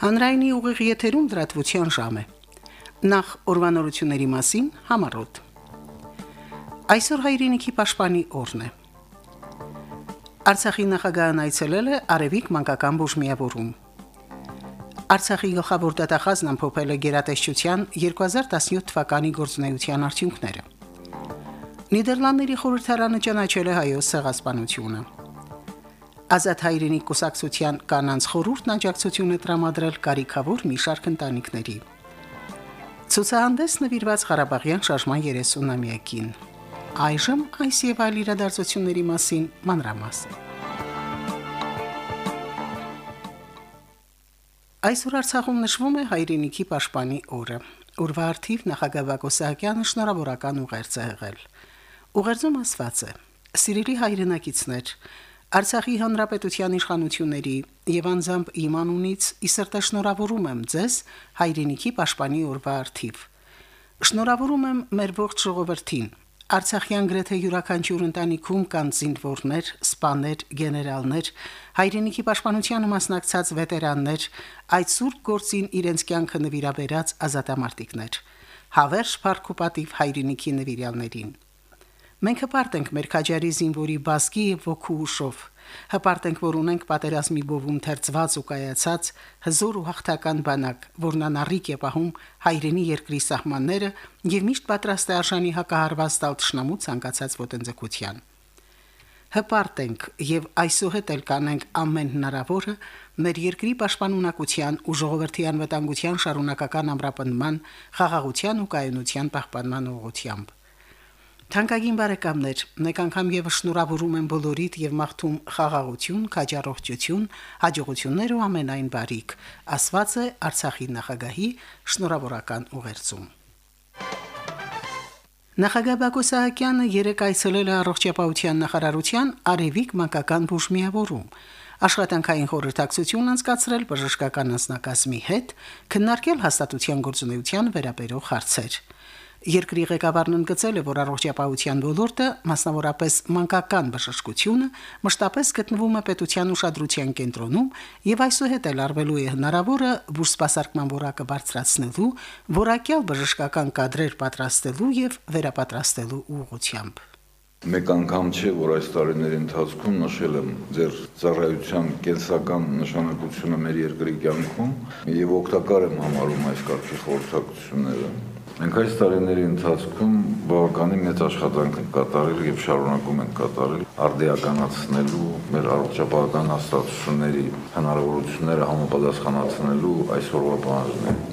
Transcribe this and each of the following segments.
Հանրայինի ուղիղ եթերում դրատվության ժամ է։ Նախ օրվանորությունների մասին համառոտ։ Այսօր հայրենիքի պաշտպանի օրն է։ Արցախի նախագահն այցելել է Արևիկ մանկական բուժմիավորում։ Արցախի գլխավոր դատախազն ամփոփել է գերատեսչության 2017 թվականի գործունեության արդյունքները։ Նիդերլանդների խորհրդարանը ճանաչել է հայոց ցեղասպանությունը։ Ազատ հայրենի կուսակցության կանանց խորհուրդն աջակցություն է տրամադրել կարիքավոր մի շարք ընտանիքների։ Ցուցահանդես նվիրված Ղարաբաղյան շարժման 30-ամյակին։ Այժմ այս եւ այլ իրադարձությունների մասին մանրամասն։ Այսօր Արցախում նշվում է հայրենիքի պաշտպանի օրը։ Ուրվա արդիվ նախագահ Բակո Սահակյանը շնորհավորական ուղերձ է եղել։ Ուղերձում ասված է. «Սիրելի հայրենակիցներ, Արցախի հանրապետության իշխանությունների եւ անձամբ իմ անունից ի սրտե շնորհավորում եմ ձեզ հայրենիքի պաշտպանի օրվա արդիվ։ Շնորհավորում եմ մեր ողջ ժողովրդին։ Արցախյան գրեթե յուրաքանչյուր ընտանիքում կան զինվորներ, սպաներ, գեներալներ, հայրենիքի պաշտպանությանը մասնակցած վետերաններ, այդ սուրբ գործին իրենց կյանքը նվիրաբերած ազատամարտիկներ։ Հավերժ Փարքոպատիվ հայրենիքի նվիրյալներին։ Մենք հպարտ ենք մեր քաջարի զինվորի բասկի եւ ոգու ուշով։ Հպարտ ենք, որ ունենք պատերազմի բովում թերծված ու կայացած հզոր ու հաղթական բանակ, որն անառիկ է պահում հայրենի երկրի սահմանները եւ միշտ պատրաստ է արժանի հակահարված տալ ճշնամու ցանկացած ոտնձգության։ Հպարտ ենք եւ այսուհետ էլ կանենք ամեն հնարավորը մեր երկրի պաշտպանունակության ու ժողովրդի անվտանգության շարունակական ամրապնդման, խաղաղության ու կայունության պահպանման ուղղությամբ։ Թանկագին բարեկամներ, մեկ անգամ եւս շնորհավորում եմ բոլորիդ եւ մաղթում խաղաղություն, քաջառողջություն, հաջողություններ ու ամենայն բարիք, ասված է Արցախի նախագահի շնորհավորական ուղերձում։ Նախագահ Բակո Սահակյանը երեկ այցելել է առողջապահության նախարարության Արևիկ մանկական բուժմիավորում աշխատանքային խորհրդակցություն անցկացրել բժշկական անձնակազմի հետ, քննարկել հաստատության գործունեության վերաբերող հարցեր։ Երկրի ղեկավարն ընդգծել է, որ առողջապահության ոլորտը, մասնավորապես մանկական բժշկությունը, մշտապես գտնվում է պետության ուշադրության կենտրոնում եւ այսուհետ էլ արվելու է հնարավորը բուժսպասարկման որակը բարձրացնելու, որակյալ բժշկական կադրեր պատրաստելու եւ վերապատրաստելու ուղղությամբ։ Մեկ անգամ չէ, որ այս տարիների ընթացքում նշել եմ ձեր ծառայության կենսական նշանակությունը մեր երկրի կյանքում եւ օգտակար եմ համարում այս կարգի խորհրդակցությունները։ Մենք այս տարիների ընթացքում բավականին մեծ աշխատանք ենք կատարել եւ շարունակում ենք կատարել արդիականացնելու մեր առողջապահական հաստատությունների հնարավորությունները համապատասխանացնելու այսօրվա պահանջներին։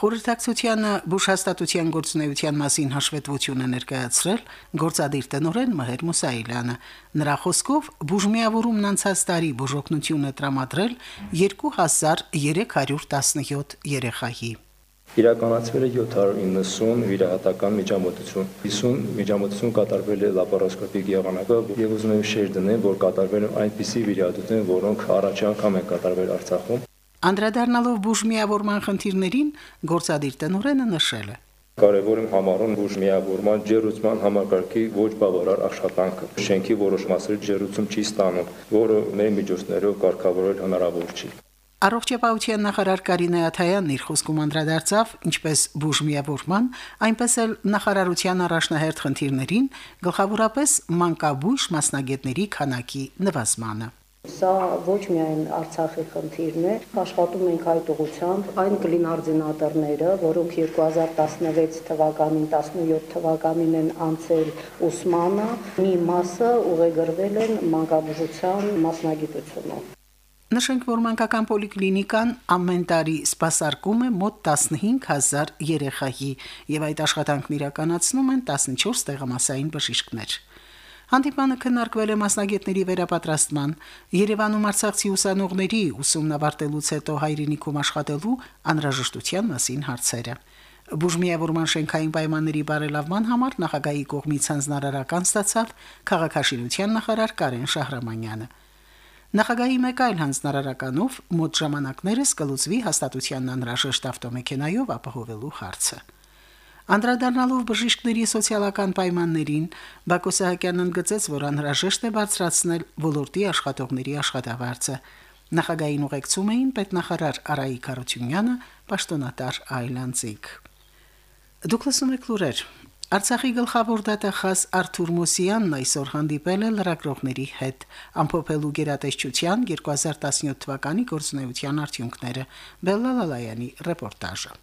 Խորհրդակցությանը բուժհաստատության գործունեության մասին հաշվետվությունը ներկայացրել գործադիր տնօրեն Մհեր Մուսայելյանը։ Նրա խոսքով բուժմիավորումն անցած տարի բուժօգնությունը տրամադրել 2317 երեխայի իրականացվել է 790 վիրահատական միջամտություն 50 միջամտություն կատարվել է լապարոսկոպիկ եղանակով եւ ուզում եմ շեշտ դնել որ կատարվել են այնպիսի վիրահատություններ որոնք առաջի անգամ են կատարվել Արցախում Անդրադառնալով բուժմիավորման խնդիրներին գործադիր տնօրենը նշել է. Կարևոր եմ համարում բուժ միավորման ջերուցման համակարգի ոչ բավարար աշխատանքը։ Շենքի որոշ մասերի ջերուցում չի ստանում, որը մեր միջոցներով կարգավորել հնարավոր չի։ Առողջապահության նախարար Կարինե Աթայանն իր խոսքում անդրադարձավ ինչպես բուժմիավորման, այնպես էլ նախարարության առաջնահերթ խնդիրներին, գլխավորապես մանկաբույժ մասնագետների քանակի նվազմանը։ Սա ոչ միայն Արցախի խնդիրն է, աշխատում ենք այդ ուղությամբ այն կլինարդինատորները, որոնք 2016 թվականին 17 թվականին են անցել ուսմանը, մի մասը ուղեգրվել են մանկաբուժության մասնագիտությունով։ Նշենք, որ մանկական պոլիկլինիկան ամեն տարի սպասարկում է մոտ 15000 երեխայի եւ այդ աշխատանքն իրականացնում են 14 տեղամասային բժիշկներ։ Հանդիպանը քննարկվել է մասնագետների վերապատրաստման, Երևանում Արցախցի ուսանողների ուսումն ավարտելուց հետո հայրենիքում աշխատելու անհրաժեշտության մասին հարցերը։ Բուժմիավորման շենքային պայմանների բարելավման համար նախագահի կողմից հանձնարարական ստացավ քաղաքաշինության նախարար Կարեն Շահրամանյանը։ Նախագահի մեկ այլ հանձնարարականով մոտ ժամանակներս կլուծվի հաստատությանն անհրաժեշտ ավտոմեքենայով ապահովելու հարցը։ Անդրադառնալով բժիշկների սոցիալական պայմաններին, Բակո Սահակյանն ընդգծեց, որ անհրաժեշտ է բարձրացնել ոլորտի աշխատողների աշխատավարձը։ Նախագահային ուղեկցում էին պետնախարար Արայիկ Արությունյանը, պաշտոնատար Այլանդզիկ։ Դուք լսում եք լուրեր։ Արցախի գլխավոր դատախազ Արթուր Մոսյանն այսօր հանդիպել է լրագրողների հետ, ամփոփելու գերատեսչության 2017 թվականի գործունեության արդյունքները։ Բելլալալայանի ռեպորտաժը։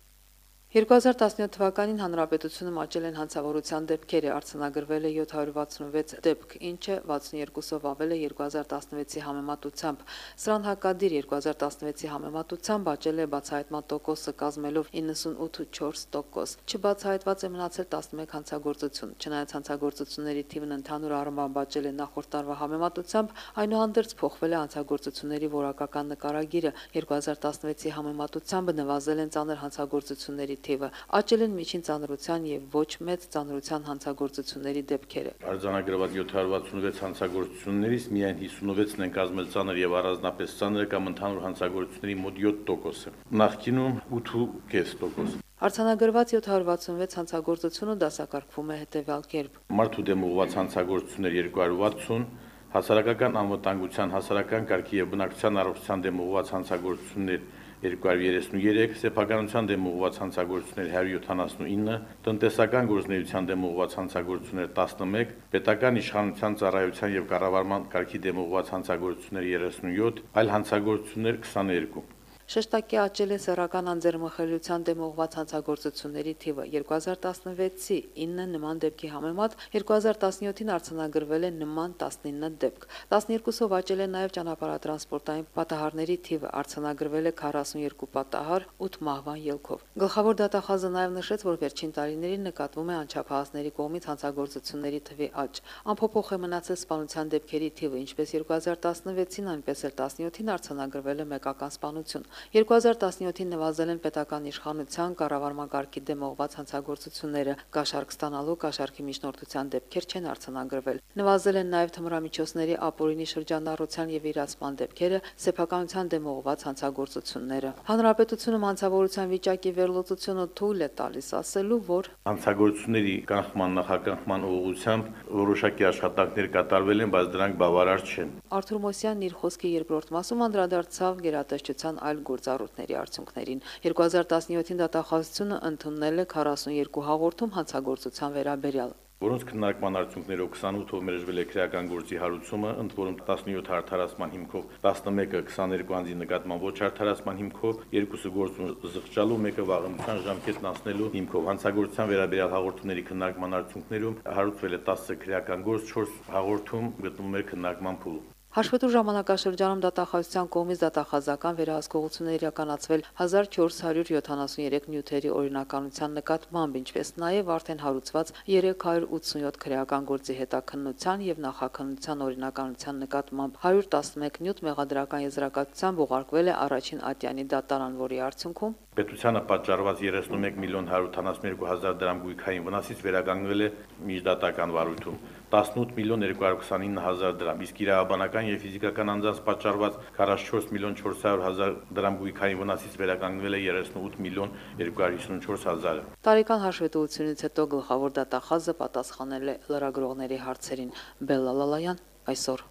2017 թվականին հանրապետությունում աճել են հանցավորության դեպքերը, արձանագրվել է 766 դեպք, ինչը 62-ով ավել է 2016-ի համեմատությամբ։ Սրան հակադիր 2016-ի համեմատությամբ աճել է բացահայտման տոկոսը կազմելով 98.4%։ Չբացահայտված է մնացել 11 հանցագործություն։ Չնայած հանցագործությունների թիվն ընդհանուր առմամբ աճել է նախորդ տարվա համեմատությամբ, այնուհանդերձ փոխվել է հանցագործությունների որակական նկարագիրը։ 2016-ի համեմատությամբ նվազել են ծանր հանցագործությունների թիվը, աճել են միջին ծանրության եւ ոչ մեծ ծանրության հանցագործությունների դեպքերը։ Արձանագրված 766 հանցագործություններից միայն 56-ն են կազմել ծանր եւ առանձնապես ծանր կամ ընդհանուր հանցագործությունների մոտ 7%-ը։ Նախկինում 8.5%։ Արցանագրված 766 հանցագործությունը դասակարգվում է հետևյալ կերպ. Մարդու դեմ ուղղված հանցագործություններ 260, հասարակական անվտանգության, հասարակական կարգի եւ բնակչության առողջության դեմ ուղղված հանցագործություններ 233, սեփականության դեմ ուղղված հանցագործություններ 179, տնտեսական գործունեության դեմ ուղղված հանցագործություններ 11, պետական իշխանության ծառայության եւ կառավարման կարգի դեմ ուղղված հանցագործություններ 37, այլ հանցագործություններ 22։ Շեշտակի աճել է սեռական անձեռմխելիության դեմ ուղղված հանցագործությունների թիվը. 2016-ի 9 նման դեպքի համեմատ 2017-ին արձանագրվել է նման 19 դեպք. 12-ով աճել է նաև ճանապարհատրանսպորտային պատահարների թիվը արձանագրվել է 42 պատահար 8 մահվան ելքով գլխավոր դատախազը նաև նշեց որ վերջին տարիներին նկատվում է անչափահասների կողմից հանցագործությունների թվի աճ ամփոփող է մնացել սպանության դեպքերի թիվը ինչպես 2016-ին այնպես էլ 17-ին արձանագրվել է մեկական սպանություն 2017-ին նվազել են պետական իշխանության կառավարման կարգի դեմ ուղված հանցագործությունները, կաշառք ստանալու կաշառքի միջնորդության դեպքեր չեն արձանագրվել։ Նվազել են նաև թմրամիջոցների ապօրինի շրջանառության եւ իրացման դեպքերը, սեփականության դեմ ուղված հանցագործությունները։ Հանրապետությունում հանցավորության վիճակի վերլուծությունը թույլ է տալիս ասելու, որ հանցագործությունների կանխման նախականխման ուղղությամբ որոշակի աշխատանքներ կատարվել են, բայց դրանք բավարար չեն։ Արթուր Մոսյանն իր խոսքի երկրորդ մասում անդրադարձավ գերատեսչության այլ գործառույթների արդյունքներին։ 2017-ին դատախազությունը ընդունել է 42 հաղորդում հանցագործության վերաբերյալ որոնց քննարկման արդյունքներով 28-ով մերժվել է քրեական գործի հարուցումը, ընդ որում 17 հարթարացման հիմքով, 11-ը 22 անձի նկատմամբ ոչ հարթարացման հիմքով, երկուսը գործուն զղջալու, մեկը վաղեմության ժամկետն անցնելու հիմքով։ Հանցագործության վերաբերյալ հաղորդումների քննարկման արդյունքներում հարուցվել է 10 քրեական գործ, 4 հաղորդում գտնվում էր քննարկման փուլում։ Հաշվետու ժամանակաշրջանում դատախազության կողմից դատախազական վերահսկողություններ իրականացվել 1473 նյութերի օրինականության նկատմամբ, ինչպես նաև արդեն հարուցված 387 քրեական գործի հետաքննության եւ նախաքննության օրինականության նկատմամբ 111 նյութ մեղադրական եզրակացությամբ ուղարկվել է առաջին ատյանի դատարան, որի արդյունքում պետությանը պատճառված 31 միլիոն 172 հազար դրամ գույքային վնասից վերականգնվել է միջդատական վարույթում 18 միլիոն 229 հազար դրամ, իսկ իրավաբանական եւ ֆիզիկական անձանց պատճառված 44 միլիոն 400 հազար դրամ գույքային վնասից վերականգնվել է 38 միլիոն 254 հազարը։ Տարեկան հաշվետվությունից հետո գլխավոր դատախազը պատասխանել է լրագրողների հարցերին։ Բելլալալայան այսօր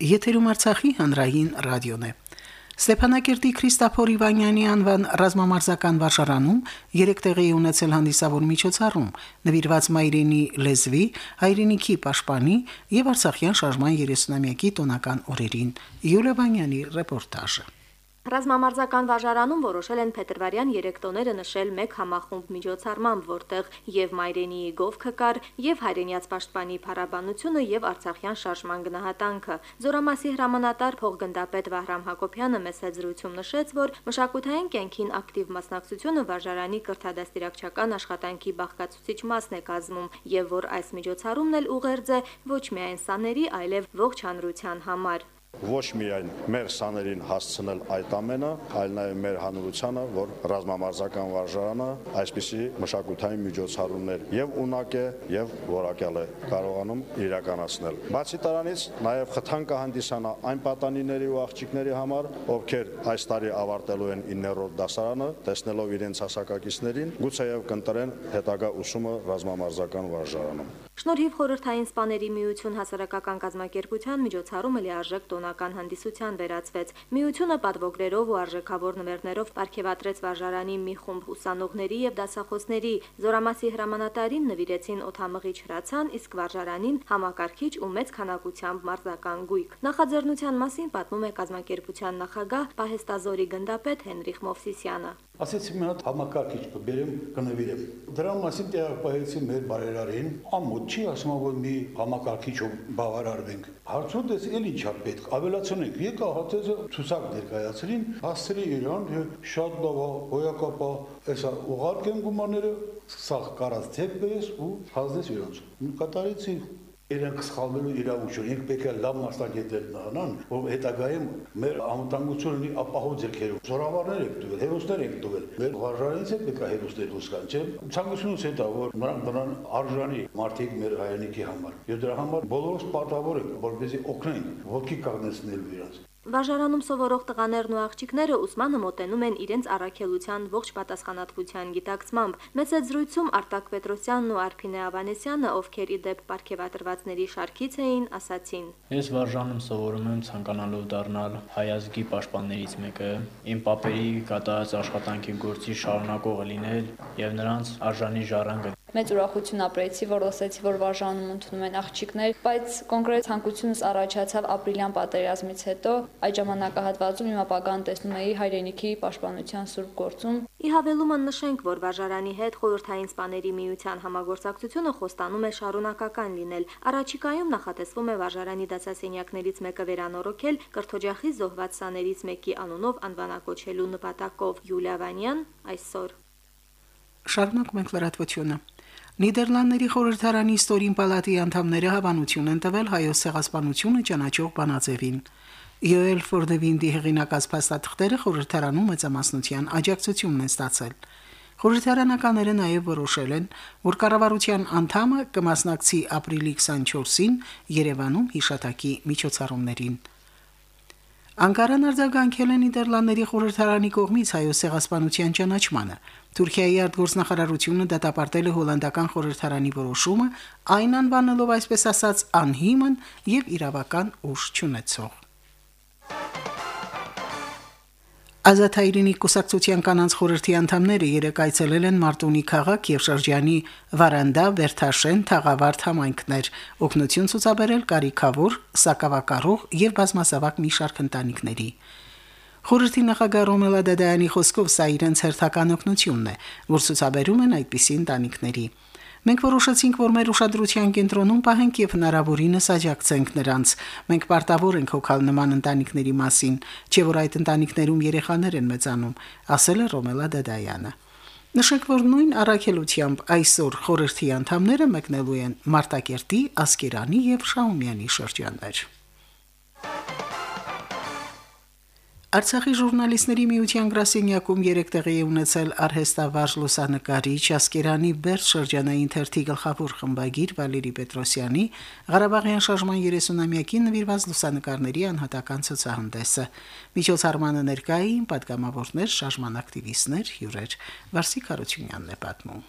Եթերում Արցախի հանրային ռադիոն է։ Ստեփանակերտի Քրիստափոր Իվանյանի անվան ռազմամարզական վարժարանում երեք տեղի ունեցել հանդիսավոր միջոցառում նվիրված Մայրենի լեզվի, հայրենիքի պաշտպանի եւ Արցախյան շարժման 30-ամյակի տոնական օրերին։ Յուլիա Վանյանի ռեպորտաժը։ Ռազմամարզական վարժարանում որոշել են Փետրվարյան 3 տոները նշել մեկ համախումբ միջոցառմամբ, որտեղ եւ Մայրենիի գովքը կար, եւ հայրենիաց պաշտպանի փառաբանությունը եւ Արցախյան շարժման գնահատանքը։ Զորամասի հրամանատար փոխգնդապետ Վահրամ Հակոբյանը մեծ զրույցում նշեց, որ մշակութային կենքին ակտիվ մասնակցությունը վարժարանի կրթադաստիարակչական աշխատանքի բաղկացուցիչ մասն է կազմում եւ որ այս միջոցառումն էլ ուղերձ է ոչ միայն սաների, այլև ողջ հանրության համար ոչ միայն մեր սաներին հասցնել այդ ամենը, այլ նաև մեր հանրությանը, որ ռազմամարզական վարժարանը այսպիսի մշակութային միջոցառումներ եւ ունակ է եւ որակյալ է կարողանում իրականացնել։ Բացի դրանից նաև խթան կհանդիսանա այն պատանիների ու աղջիկների համար, ովքեր այս տարի ավարտելու են 9-րդ դասարանը, տեսնելով իրենց հասակակիցներին, գուցեև կընտրեն հետագա ուսումը ռազմամարզական վարժարանում։ Շնորհիվ խորհրդային սպաների միություն հասարակական կազմակերպության միջոցառումը լիարժեք տոնական հանդիսության վերածվեց։ Միությունը պատվոգրերով ու արժեքավոր նվերներով ապարգևատրեց վարժարանի մի խումբ ուսանողների եւ դասախոսների։ Զորամասի հրամանատարին նվիրեցին օթամղիչ հրացան, իսկ վարժարանին համակարգիչ ու մեծ քանակությամբ մարզական գույք։ Նախաձեռնության մասին պատմում է կազմակերպության նախագահ Պահեստազորի գնդապետ Հենրիխ Մովսիսյանը։ Ասեցի մի հատ համակարգիչ կբերեմ, կնվիրեմ։ Դրա մասին տեղակայեցի մեր բարերարին, ամոթ չի ասում որ մի համակարգիչով բավարարվենք։ Հարցում ես էլ ինչա պետք, ավելացնենք։ Եկա հատեզը ցուսակ ներկայացրին, հասցրի իրան, շատ լավ է, հոյակապա, այսա ուղարկեմ գումարները, սա կարած թեփես ու հազդես իրանց։ Կատարեցի իրենք սխալվելու իրավունք չունեն։ Ինք պետք է լավ մասնագետներ նահանան, որ հետագայում մեր անվտանգությունը ունի ապահով ձեռքերում։ Զորավարներ եք տվել, հերոսներ եք տվել։ Մեր վարժարից է պետք է հերոսներ հուսկան, չէ՞։ Ցանկությունս դա, որ նրանք դրան արժանի մարդիկ մեր հայրենիքի համար։ Եվ դրա համար բոլորս պարտավոր ենք, որպեսզի օգնեն ոգի կանգնեցնելու իրենց։ Վարժարանում սովորող տղաներն ու աղջիկները ուսմանը մոտենում են իրենց առաքելության ողջ պատասխանատվության գիտակցմամբ։ Մեծեծ զրույցում Արտակ Պետրոսյանն ու Արփինե Ավանեսյանը, ովքեր ի դեպ ապարգևատրվածների շարքից էին, ասացին. Ես վարժանում սովորում եմ ցանկանալով դառնալ հայազգի պաշտպաններից մեկը, իմ papերի կատարած աշխատանքի գործի շարունակողը լինել եւ նրանց արժանի ժառանգը մեծ ուրախություն ապրեցի, որ լսեցի, որ վարժանում ընդունում են աղջիկներ, բայց կոնկրետ ցանկությունս առաջացավ ապրիլյան պատերազմից հետո։ Այդ ժամանակահատվածում իմ ապագան տեսնում էի հայրենիքի պաշտպանության սուրբ գործում։ Ի հավելումը նշենք, որ վարժարանի հետ խորհրդային սպաների միության համագործակցությունը խոստանում է շարունակական լինել։ Առաջիկայում նախատեսվում է վարժարանի դասասենյակներից մեկը վերանորոգել կրթօջախի զոհված սաներից մեկի անունով անվանակոչելու նպատակով։ Յուլիա Վանյան այսօր Շարունակում ենք լրատվությունը։ Նիդերլանդների խորհրդարանի ստորին պալատի անդամները հավանություն են տվել հայոց ցեղասպանությունը ճանաչող բանաձևին։ Յոել Ֆորդևինդի հեղինակած փաստաթղթերը խորհրդարանում մեծամասնության աջակցությունն են ստացել։ Խորհրդարանականները նաև որոշել են, որ կառավարության անդամը կմասնակցի ապրիլի 24-ին Երևանում հիշատակի միջոցառումներին։ Անկարան արձագանքել է Նիդերլանդների խորհրդարանի կողմից հայոց ցեղասպանության ճանաչմանը։ Թուրքիայի արտգործնախարարությունը դատապարտել է հոլանդական խորհրդարանի որոշումը, այն անվանելով այսպես ասած անհիմն եւ իրավական ուժ չունեցող։ Ազատայրինի կուսակցության կանանց խորհրդի անդամները երեք այցելել են Մարտունի քաղաք եւ շրջանի Վարանդա, Վերթաշեն, Թաղավարտ համայնքներ, օգնություն ցուցաբերել կարիքավոր, սակավակարող եւ բազմասավակ մի շարք ընտանիքների։ Խորհրդի նախագահ Ռոմելա Դադայանի խոսքով սա իրենց հերթական օգնությունն է, որ ցուցաբերում են այդպիսի ընտանիքների։ Մենք որոշեցինք, որ մեր ուշադրության կենտրոնում պահենք եւ հնարավորինս աջակցենք նրանց։ Մենք պարտավոր ենք հոգալ նման ընտանիքների մասին, չէ՞ որ այդ ընտանիքներում երեխաներ են մեծանում, ասել է Ռոմելա Դադայանը։ Նշենք, որ նույն առաքելությամբ այսօր խորհրդի անդամները մեկնելու են Մարտակերտի, Ասկերանի եւ Շաումյանի շրջաններ։ Արցախի ժուրնալիստների միության գրասենյակում 3 տեղի է ունեցել արհեստավարժ լուսանկարիչ Ասկերանի Բերդ շրջանային թերթի գլխավոր խմբագիր Վալերի Պետրոսյանի Ղարաբաղյան շարժման 30-ամյակի նվիրված լուսանկարների անհատական ցուցահանդեսը։ Միջոցառմանը ներկային պատգամավորներ, շարժման ակտիվիստներ, հյուրեր։ Վարսիկ Հարությունյանն է պատմում։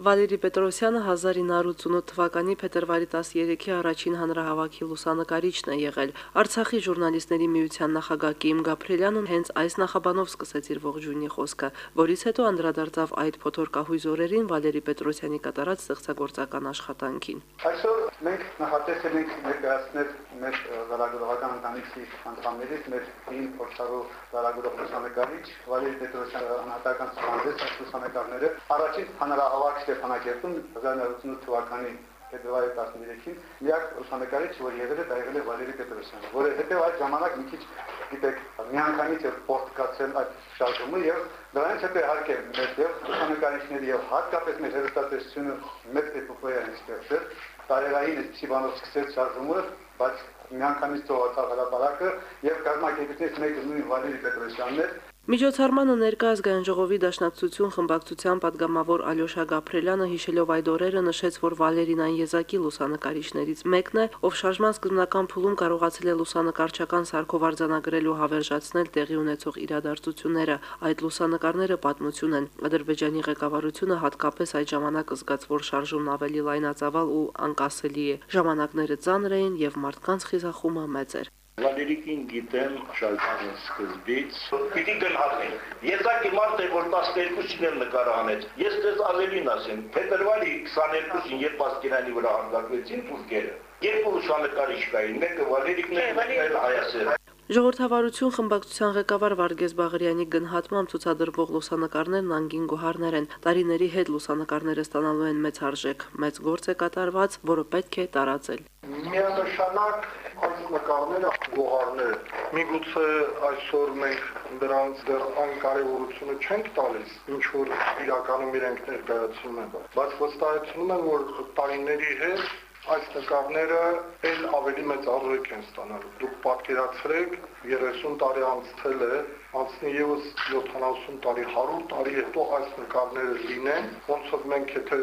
Վալերի Պետրոսյանը 1988 թվականի փետրվարի 13-ի առաջին հանրահավաքի լուսանկարիչն է եղել։ Արցախի ժուրնալիստների միության նախագահ Կիմ Գաբրելյանը հենց այս նախաբանով սկսեց իր ողջույնի խոսքը, որից հետո անդրադարձավ այդ փոթորկահույզ օրերին Վալերի Պետրոսյանի կատարած ստեղծագործական աշխատանքին։ Այսօր մենք նախատեսել ենք ներկայացնել մեր լարագրողական ընտանիքի անդամներից մեր դին փորձառու լարագրող լուսանկարիչ Վալերի Պետրոսյանի անհատական ցուցանիշ լուսանկարները առաջին հանրահավաք Ստեփանակերտում 1988 թվականի փետրվարի 13-ին միակ լուսանկարիչ, որ եղել է, դա եղել է Վալերի Պետրոսյանը, որը հետո այդ ժամանակ մի քիչ գիտեք, միանգամից էր պոստկացել այդ շարժումը եւ դրանից հետո իհարկե մեր եւ լուսանկարիչների եւ հատկապես մեր հերոստատեսությունը մեծ էպոպեա ստեղծել, տարերային այսպիսի բանով սկսեց շարժումը, բայց միանգամից ծովացավ հրապարակը եւ կազմակերպիչներից մեկը նույն Վալերի Պետրոսյանն էր Միջոցառմանը ներկա ազգային ժողովի դաշնակցություն խմբակցության падգամավոր Ալյոշա Գաբրելյանը հիշելով այդ օրերը նշեց, որ Վալերինան Եզակի լուսանկարիչներից մեկն է, ով շարժման սկզբնական փուլում կարողացել է լուսանկարչական սարքով արձանագրելու հավերժացնել տեղի ունեցող իրադարձությունները։ Այդ լուսանկարները պատմություն են։ Ադրբեջանի ղեկավարությունը հատկապես այդ ժամանակ զգաց, որ շարժումն ավելի լայնածավալ ու անկասելի է։ Ժամանակները ծանր էին եւ մարդկանց խիզախումը մեծ էր։ Վալերիկին գիտեմ շարժման սկզբից։ Պիտի գնահատենք։ Եզակի մարդ է, որ 12-ին էլ նկարահանեց։ Ես դες ավելին ասեմ, փետրվարի 22-ին երբ Ասկերանի վրա հանդակվեցին թուրքերը, երկու լուսանկարիչ կային, մեկը Վալերիկն է, մեկը Հայասերը։ Ժողովրդավարություն խմբակցության ղեկավար Վարգես Բաղարյանի գնահատմամբ ցուցադրվող լուսանկարներն անգին գոհարներ են։ Տարիների հետ լուսանկարները ստանալու են մեծ արժեք, մեծ գործ է կատարված, որը պետք է տարածել։ Միանշանակ նկարները գոհարներ։ Միգուցե այսօր մենք դրանց դեռ այն կարևորությունը չենք տալիս, ինչ որ իրականում իրենք ներկայացնում են, բայց վստահեցնում եմ, որ տարիների հետ այս նկարները էլ ավելի մեծ արժեք են ստանալու։ Դուք պատկերացրեք 30 տարի անցել է, անցնի եւս 70 տարի, 100 տարի հետո այս նկարները լինեն, ոնց որ մենք եթե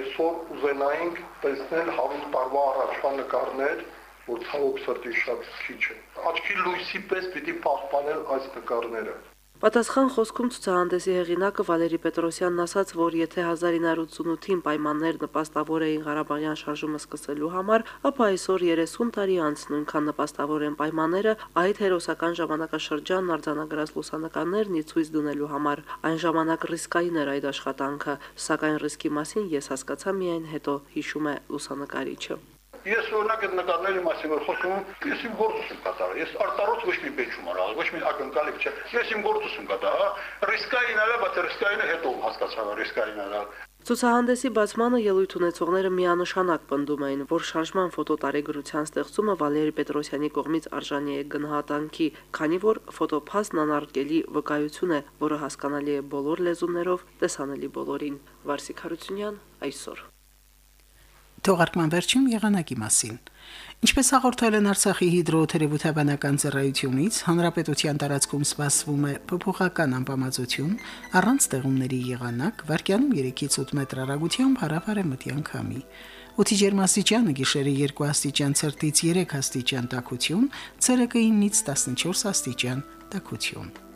այսօր ուզենայինք տեսնել 100 տարվա առաջվա նկարներ, որ ցավոք սրտի շատ քիչ է։ Աչքի լույսի պես պիտի պահպանել այս նկարները։ Պատասխան խոսքում ցուցահանդեսի հեղինակը Վալերի Պետրոսյանն ասաց, որ եթե 1988-ին պայմաններ նպաստավոր էին Ղարաբաղյան շարժումը սկսելու համար, ապա այսօր 30 տարի անց նույնքան նպաստավոր են պայմանները այդ հերոսական ժամանակաշրջանն արձանագրած լուսանկարներն ի ցույց դնելու համար։ Այն ժամանակ ռիսկային էր այդ աշխատանքը, սակայն ռիսկի մասին ես հասկացա միայն հետո, հիշում է լուսանկարիչը։ Ես օրինակ այդ նկարների մասին որ խոսում եմ, ես իմ գործս եմ կատարել։ Ես արտարոց ոչ մի բեջ չում արել, ոչ մի ակնկալիք չէ։ Ես իմ գործս եմ կատարել, հա։ Ռիսկային արա, բայց ռիսկայինը հետո հասկացա, ռիսկային արա։ Ցուցահանդեսի բացմանը ելույթ ունեցողները միանշանակ պնդում էին, որ շարժման ֆոտոտարեգրության ստեղծումը Վալերի Պետրոսյանի կողմից արժանի է գնահատանքի, քանի որ ֆոտոփաստն անարգելի վկայություն է, որը հասկանալի է բոլոր լեզուներով, տեսանելի բոլորին։ Վարսիկ Հարությունյան այսօր Թողարկման վերջին եղանակի մասին։ Ինչպես հաղորդել են Արցախի հիդրոթերապևտաբանական ծառայությունից, հանրապետության տարածքում սպասվում է փոփոխական անբավարարություն, առանց ձեղումների եղանակ, վարկյանում 3-ից 8 մետր հեռագությամբ հարավարեմտյան քամի։ Օդի ջերմաստիճանը գիշերը 2 աստիճան ցերտից 3 աստիճան տաքություն, ցերեկը 9-ից 14 աստիճան տաքություն։